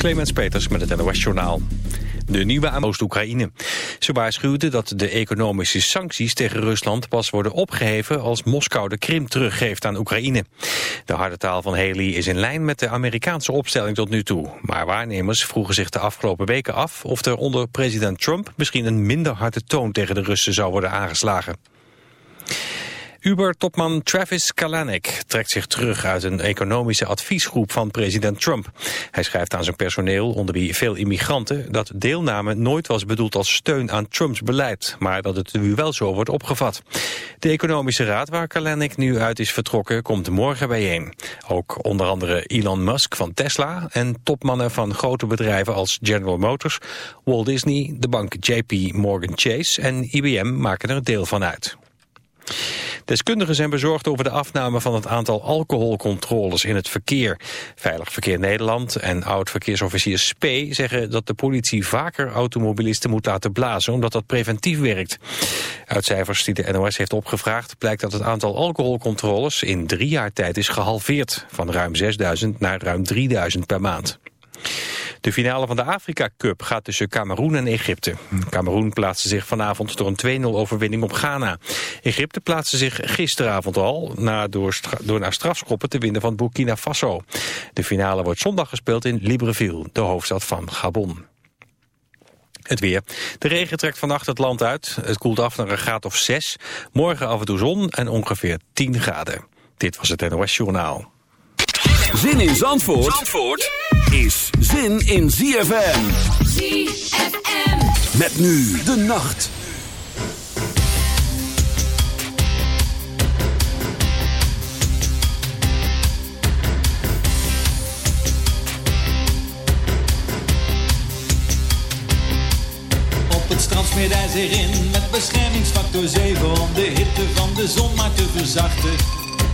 Clemens Peters met het NOS Journaal. De nieuwe aan Oost-Oekraïne. Ze waarschuwde dat de economische sancties tegen Rusland pas worden opgeheven als Moskou de Krim teruggeeft aan Oekraïne. De harde taal van Haley is in lijn met de Amerikaanse opstelling tot nu toe. Maar waarnemers vroegen zich de afgelopen weken af of er onder president Trump misschien een minder harde toon tegen de Russen zou worden aangeslagen. Uber-topman Travis Kalanick trekt zich terug uit een economische adviesgroep van president Trump. Hij schrijft aan zijn personeel, onder wie veel immigranten, dat deelname nooit was bedoeld als steun aan Trumps beleid, maar dat het nu wel zo wordt opgevat. De economische raad waar Kalanick nu uit is vertrokken komt morgen bijeen. Ook onder andere Elon Musk van Tesla en topmannen van grote bedrijven als General Motors, Walt Disney, de bank JP Morgan Chase en IBM maken er deel van uit. Deskundigen zijn bezorgd over de afname van het aantal alcoholcontroles in het verkeer. Veilig Verkeer Nederland en oud-verkeersofficier Spee zeggen dat de politie vaker automobilisten moet laten blazen omdat dat preventief werkt. Uit cijfers die de NOS heeft opgevraagd blijkt dat het aantal alcoholcontroles in drie jaar tijd is gehalveerd. Van ruim 6000 naar ruim 3000 per maand. De finale van de Afrika Cup gaat tussen Cameroen en Egypte. Cameroen plaatste zich vanavond door een 2-0 overwinning op Ghana. Egypte plaatste zich gisteravond al na door, door naar strafschoppen te winnen van Burkina Faso. De finale wordt zondag gespeeld in Libreville, de hoofdstad van Gabon. Het weer. De regen trekt vannacht het land uit. Het koelt af naar een graad of 6. Morgen af en toe zon en ongeveer 10 graden. Dit was het NOS Journaal. Zin in Zandvoort, Zandvoort is zin in ZFM. ZFM. Met nu de nacht. Op het strand smeert hij zich in met beschermingsfactor 7 om de hitte van de zon maar te verzachten.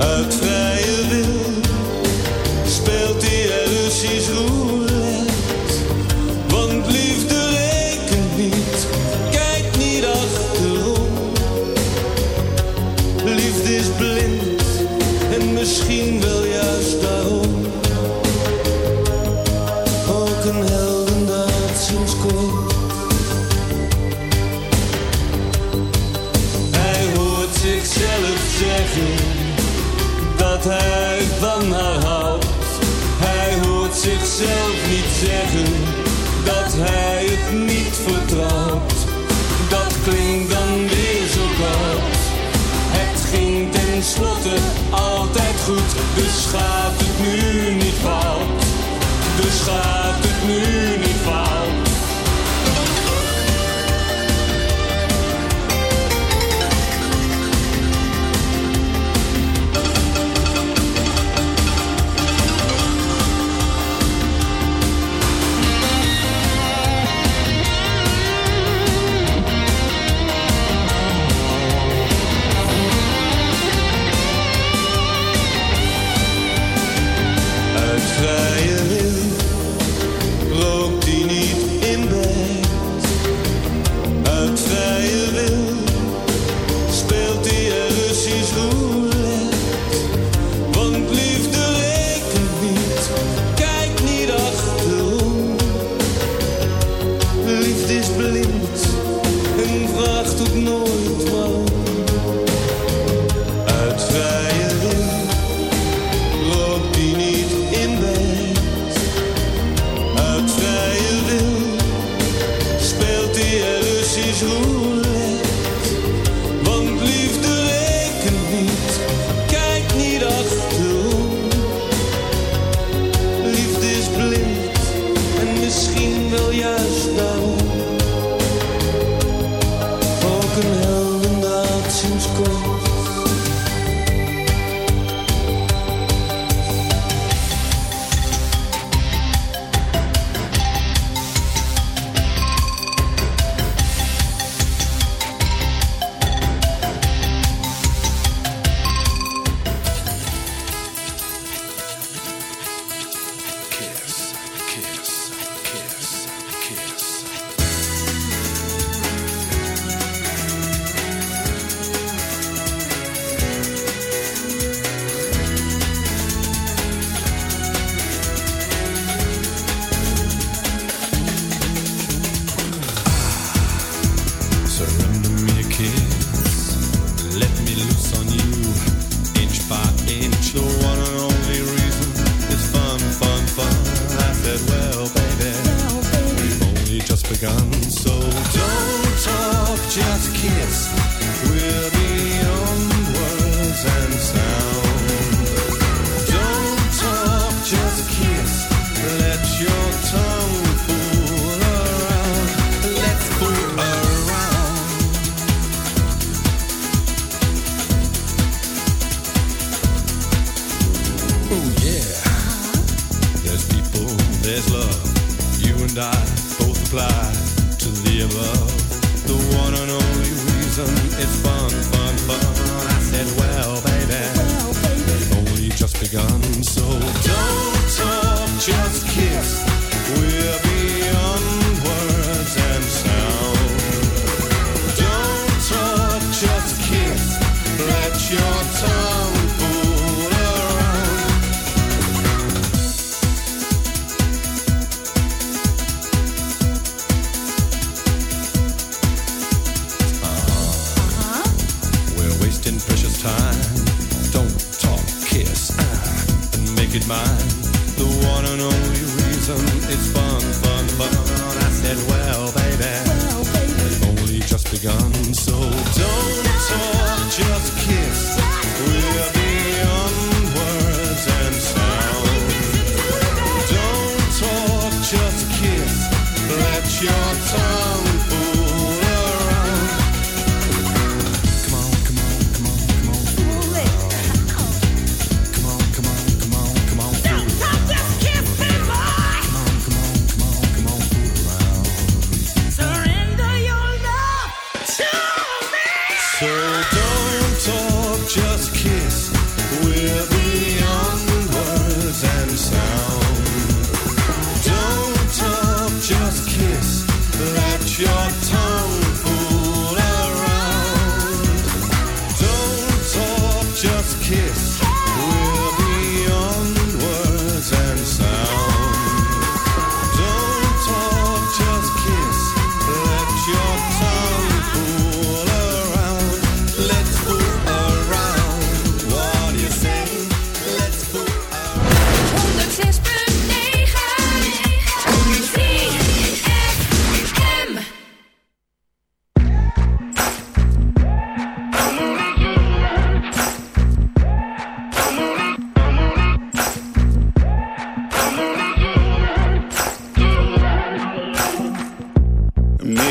Uit vrije wil schaam.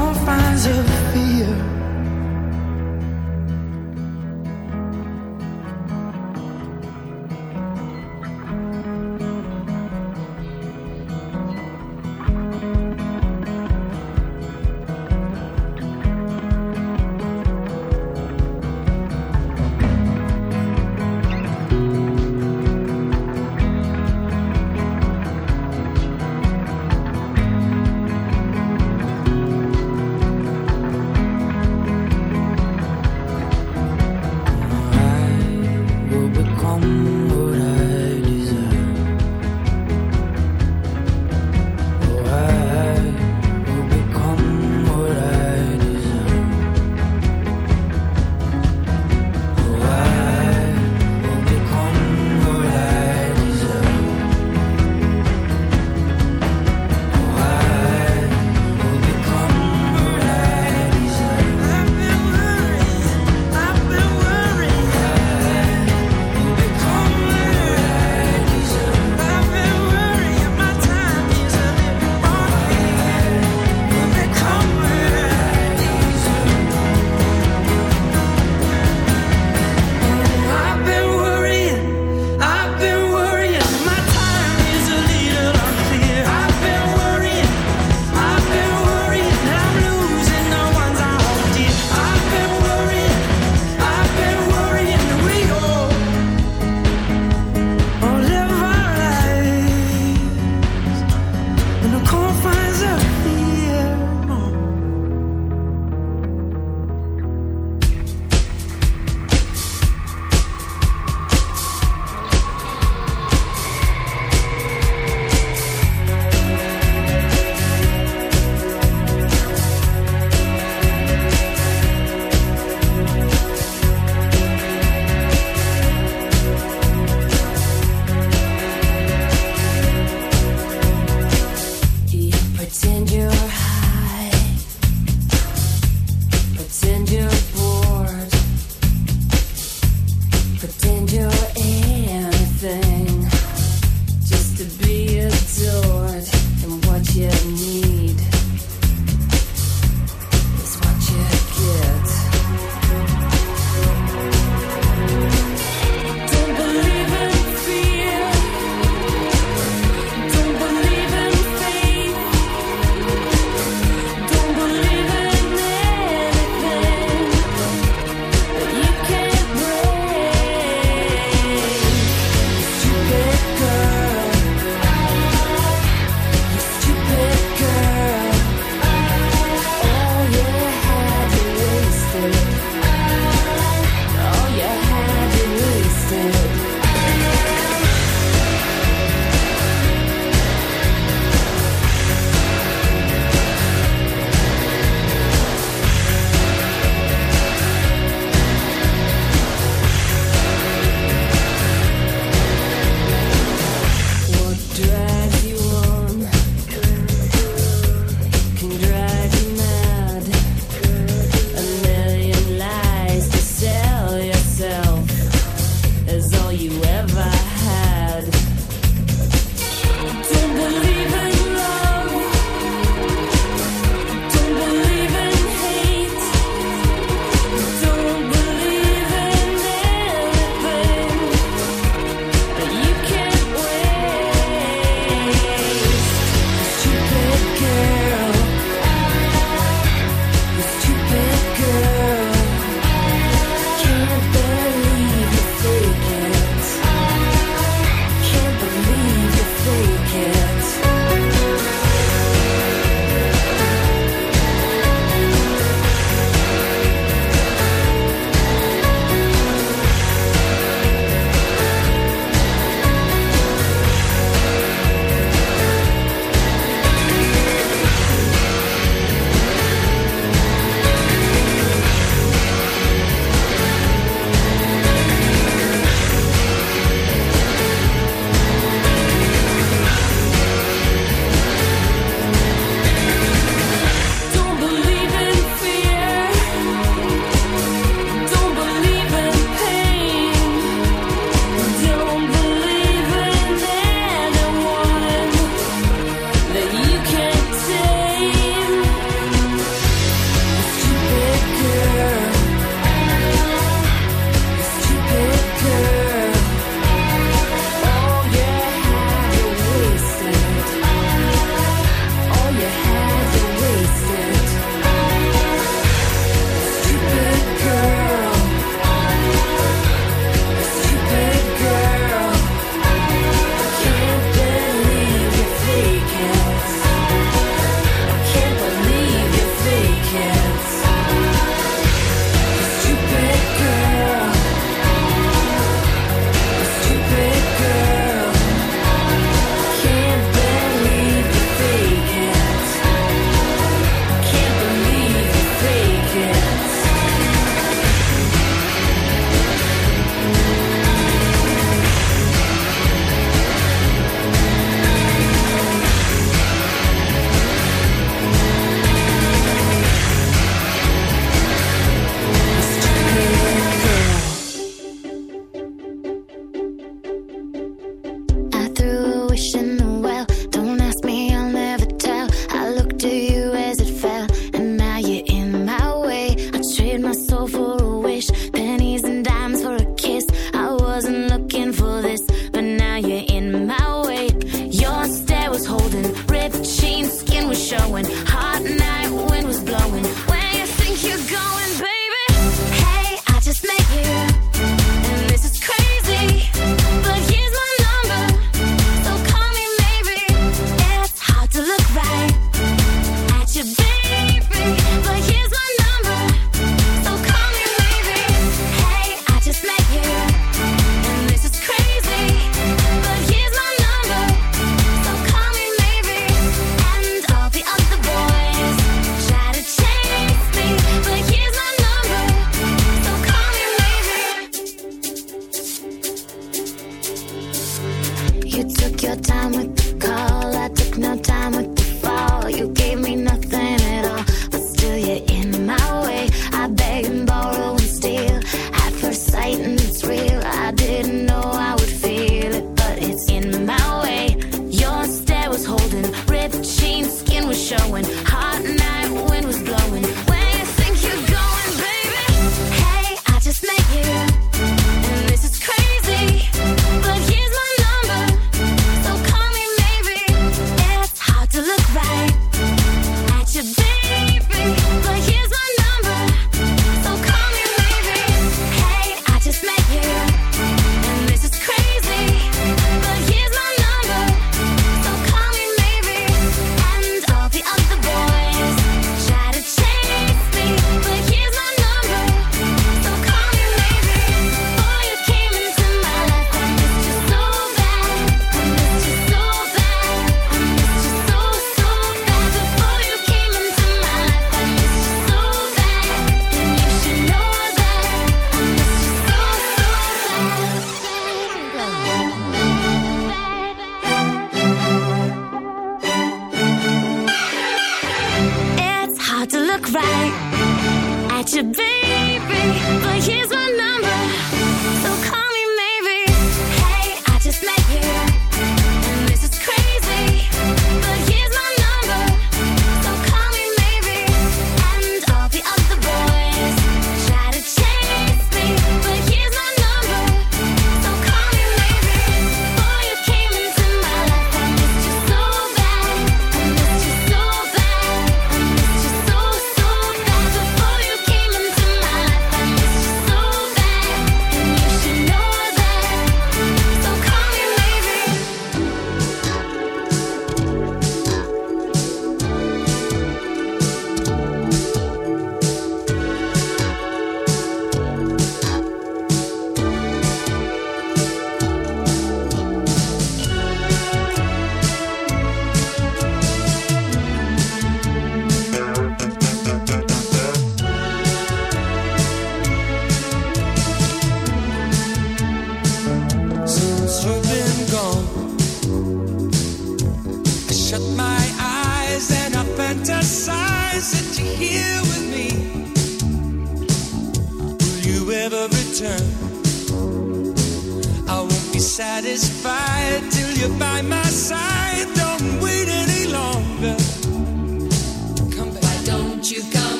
confines of fear.